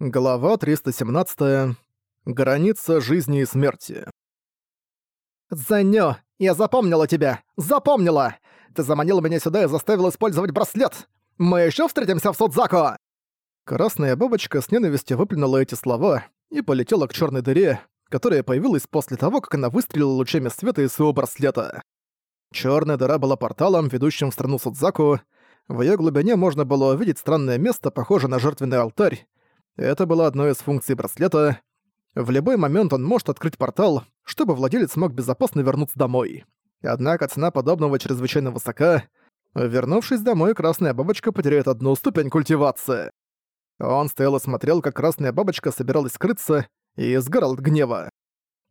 Глава 317. Граница жизни и смерти. «Занё, я запомнила тебя! Запомнила! Ты заманила меня сюда и заставил использовать браслет! Мы ещё встретимся в Судзаку!» Красная бабочка с ненавистью выплюнула эти слова и полетела к чёрной дыре, которая появилась после того, как она выстрелила лучами света из своего браслета. Чёрная дыра была порталом, ведущим в страну Судзаку. В её глубине можно было увидеть странное место, похожее на жертвенный алтарь, это было одной из функций браслета. В любой момент он может открыть портал, чтобы владелец мог безопасно вернуться домой. Однако цена подобного чрезвычайно высока. Вернувшись домой, красная бабочка потеряет одну ступень культивации. Он стоял и смотрел, как красная бабочка собиралась скрыться, и сгорал от гнева.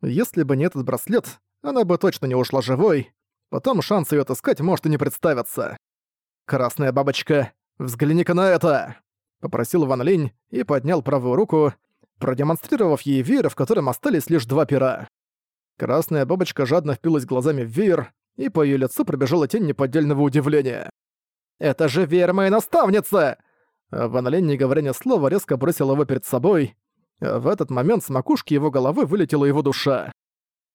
Если бы не этот браслет, она бы точно не ушла живой. Потом шанс её отыскать может и не представиться. «Красная бабочка, взгляни-ка на это!» Попросил Ван Линь и поднял правую руку, продемонстрировав ей веер, в котором остались лишь два пера. Красная бабочка жадно впилась глазами в веер, и по её лицу пробежала тень неподдельного удивления. «Это же веер моей наставницы!» Ван Линь, не говоря ни слова, резко бросил его перед собой. В этот момент с макушки его головы вылетела его душа.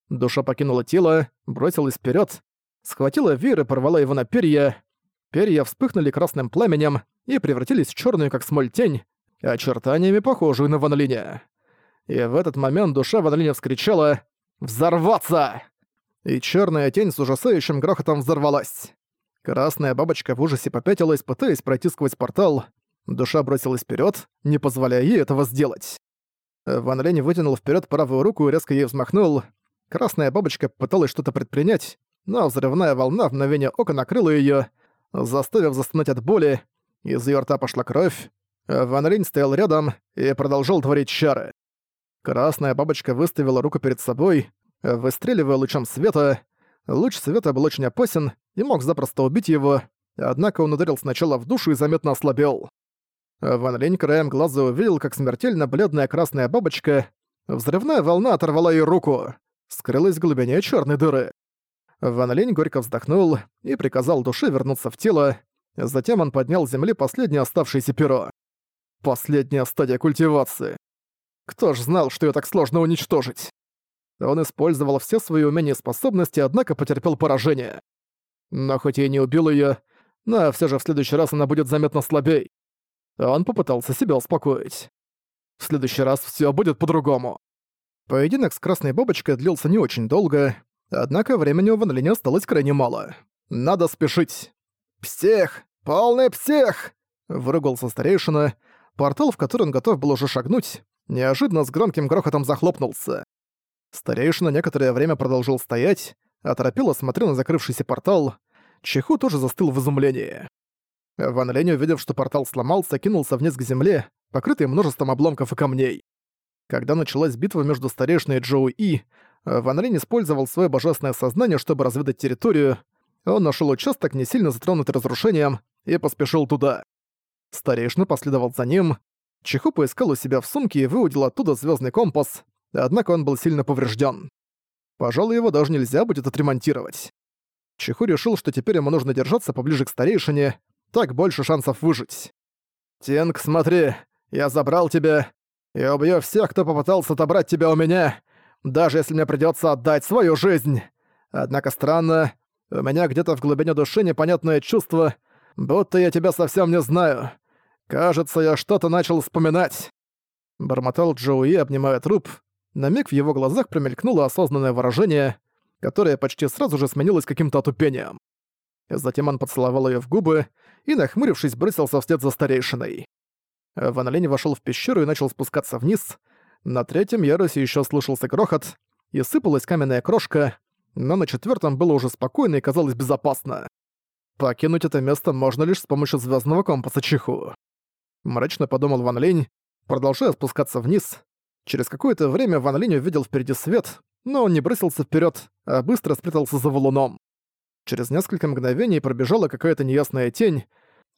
Душа покинула тело, бросилась вперед, схватила веер и порвала его на перья. Перья вспыхнули красным пламенем, и превратились в черную как смоль тень, очертаниями похожую на Ван. И в этот момент душа Ван вскричала «Взорваться!» И черная тень с ужасающим грохотом взорвалась. Красная бабочка в ужасе попятилась, пытаясь пройти сквозь портал. Душа бросилась вперед, не позволяя ей этого сделать. Ван Линь вытянул вперед правую руку и резко ей взмахнул. Красная бабочка пыталась что-то предпринять, но взрывная волна в мгновение ока накрыла ее, заставив застонать от боли, из её рта пошла кровь. Ван Ринь стоял рядом и продолжал творить чары. Красная бабочка выставила руку перед собой, выстреливая лучом света. Луч света был очень опасен и мог запросто убить его, однако он ударил сначала в душу и заметно ослабел. Ван Линь краем глаза увидел, как смертельно бледная красная бабочка, взрывная волна оторвала ей руку, скрылась в глубине черной дыры. Ван Линь горько вздохнул и приказал душе вернуться в тело, Затем он поднял с земли последнее оставшееся перо. Последняя стадия культивации. Кто ж знал, что её так сложно уничтожить? Он использовал все свои умения и способности, однако потерпел поражение. Но хоть и не убил её, но всё же в следующий раз она будет заметно слабей. Он попытался себя успокоить. В следующий раз всё будет по-другому. Поединок с Красной Бабочкой длился не очень долго, однако времени у Ван осталось крайне мало. Надо спешить. «Псих! Полный псих!» — выругался старейшина. Портал, в который он готов был уже шагнуть, неожиданно с громким грохотом захлопнулся. Старейшина некоторое время продолжил стоять, оторопело смотрел на закрывшийся портал. Чеху тоже застыл в изумлении. Ван Лень, увидев, что портал сломался, кинулся вниз к земле, покрытый множеством обломков и камней. Когда началась битва между старейшиной Джоу И, Ван Лень использовал свое божественное сознание, чтобы разведать территорию, он нашел участок, не сильно затронутый разрушением, и поспешил туда. Старейшина последовал за ним. Чиху поискал у себя в сумке и выудил оттуда звездный компас, однако он был сильно поврежден. Пожалуй, его даже нельзя будет отремонтировать. Чиху решил, что теперь ему нужно держаться поближе к старейшине, так больше шансов выжить. «Тинг, смотри, я забрал тебя и убью всех, кто попытался отобрать тебя у меня, даже если мне придется отдать свою жизнь. Однако странно, у меня где-то в глубине души непонятное чувство, будто я тебя совсем не знаю. Кажется, я что-то начал вспоминать». Бормотал Джоуи, обнимая труп. На миг в его глазах промелькнуло осознанное выражение, которое почти сразу же сменилось каким-то отупением. Затем он поцеловал ее в губы и, нахмурившись, бросился вслед за старейшиной. Ван вошел в пещеру и начал спускаться вниз. На третьем ярусе еще слышался грохот, и сыпалась каменная крошка, но на четвертом было уже спокойно и казалось безопасно. Покинуть это место можно лишь с помощью звездного компаса Чиху. Мрачно подумал Ван Линь, продолжая спускаться вниз. Через какое-то время Ван Линь увидел впереди свет, но он не бросился вперед, а быстро спрятался за валуном. Через несколько мгновений пробежала какая-то неясная тень.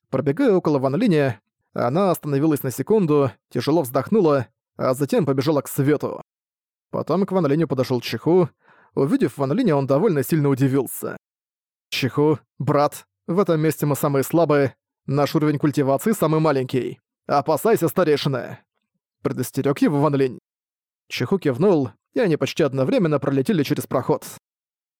Пробегая около Ван Линя, она остановилась на секунду, тяжело вздохнула, а затем побежала к свету. Потом к Ван Линю подошёл Чиху, Увидев Ван Линя, он довольно сильно удивился. «Чиху, брат, в этом месте мы самые слабые, наш уровень культивации самый маленький. Опасайся, старейшина!» предостерёг его Ван Линь. Чиху кивнул, и они почти одновременно пролетели через проход.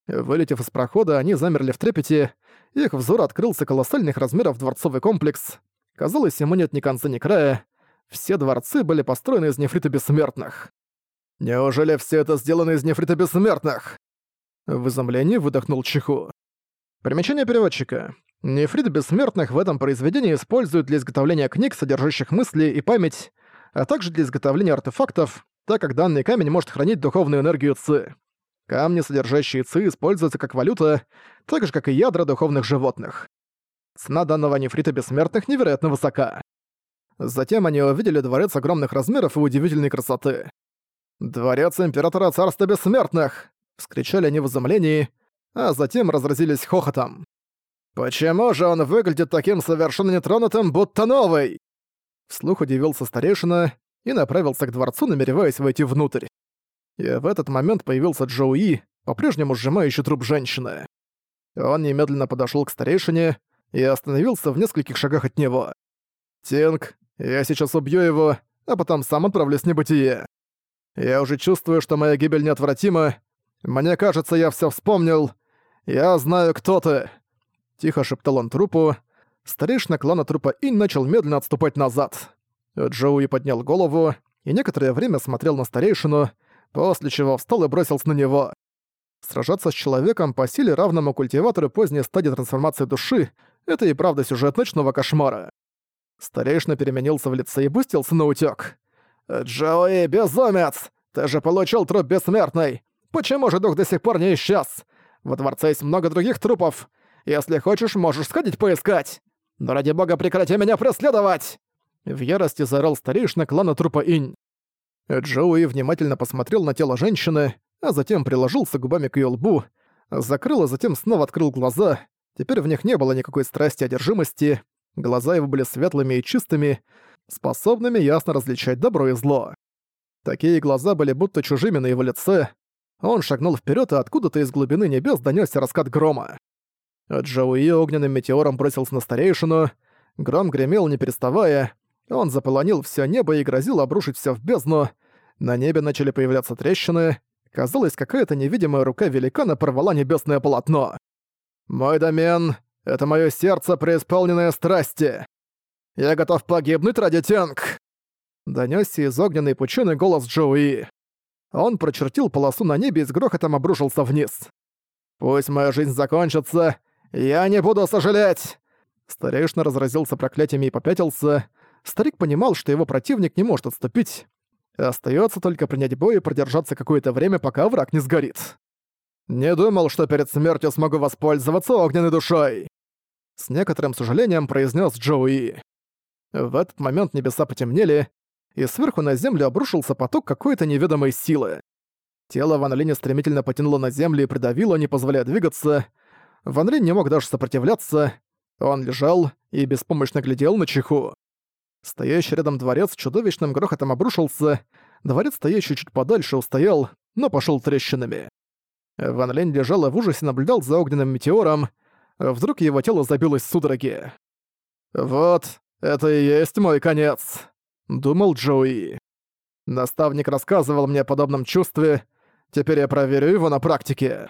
Вылетев из прохода, они замерли в трепете, их взор открылся колоссальных размеров дворцовый комплекс. Казалось, ему нет ни конца, ни края. Все дворцы были построены из нефрита бессмертных. «Неужели все это сделано из нефрита бессмертных?» В изумлении выдохнул Чиху. Примечание переводчика. Нефрит бессмертных в этом произведении используют для изготовления книг, содержащих мысли и память, а также для изготовления артефактов, так как данный камень может хранить духовную энергию Ци. Камни, содержащие Ци, используются как валюта, так же, как и ядра духовных животных. Цена данного нефрита бессмертных невероятно высока. Затем они увидели дворец огромных размеров и удивительной красоты. «Дворец Императора Царства Бессмертных!» — вскричали они в изумлении, а затем разразились хохотом. «Почему же он выглядит таким совершенно нетронутым, будто новый?» Вслух удивился старейшина и направился к дворцу, намереваясь войти внутрь. И в этот момент появился Джоуи, по-прежнему сжимающий труп женщины. Он немедленно подошёл к старейшине и остановился в нескольких шагах от него. «Тинг, я сейчас убью его, а потом сам отправлюсь в небытие. Я уже чувствую, что моя гибель неотвратима. Мне кажется, я всё вспомнил. Я знаю, кто ты!» Тихо шептал он трупу. Старейшина клана трупа Инь начал медленно отступать назад. Джоуи поднял голову и некоторое время смотрел на старейшину, после чего встал и бросился на него. Сражаться с человеком по силе равному культиватору поздней стадии трансформации души — это и правда сюжет ночного кошмара. Старейшина переменился в лице и пустился на утёк. «Джоуи, безумец! Ты же получил труп бессмертный! Почему же дух до сих пор не исчез? Во дворце есть много других трупов. Если хочешь, можешь сходить поискать. Но ради бога прекрати меня преследовать!» В ярости заорал старейшина клана трупа Инь. Джоуи внимательно посмотрел на тело женщины, а затем приложился губами к её лбу, закрыл, а затем снова открыл глаза. Теперь в них не было никакой страсти одержимости. Глаза его были светлыми и чистыми, способными ясно различать добро и зло. Такие глаза были будто чужими на его лице. Он шагнул вперед, и откуда-то из глубины небес донёсся раскат грома. Джоуи огненным метеором бросился на старейшину. Гром гремел, не переставая. Он заполонил все небо и грозил обрушить все в бездну. На небе начали появляться трещины. Казалось, какая-то невидимая рука великана порвала небесное полотно. «Мой домен — это мое сердце, преисполненное страсти. Я готов погибнуть ради Тенг!» Донёсся из огненной пучины голос Джоуи. Он прочертил полосу на небе и с грохотом обрушился вниз. «Пусть моя жизнь закончится, «Я не буду сожалеть!» Старейшина разразился проклятиями и попятился. Старик понимал, что его противник не может отступить. Остается только принять бой и продержаться какое-то время, пока враг не сгорит. «Не думал, что перед смертью смогу воспользоваться огненной душой!» С некоторым сожалением произнес Джоуи. В этот момент небеса потемнели, и сверху на землю обрушился поток какой-то неведомой силы. Тело Ван Линя стремительно потянуло на землю и придавило, не позволяя двигаться. Ван Линь не мог даже сопротивляться. Он лежал и беспомощно глядел на Чиху. Стоящий рядом дворец чудовищным грохотом обрушился. Дворец, стоящий чуть подальше, устоял, но пошел трещинами. Ван Линь лежал и в ужасе наблюдал за огненным метеором. Вдруг его тело забилось судороги. «Вот, это и есть мой конец», — думал Джоуи. Наставник рассказывал мне о подобном чувстве, теперь я проверю его на практике.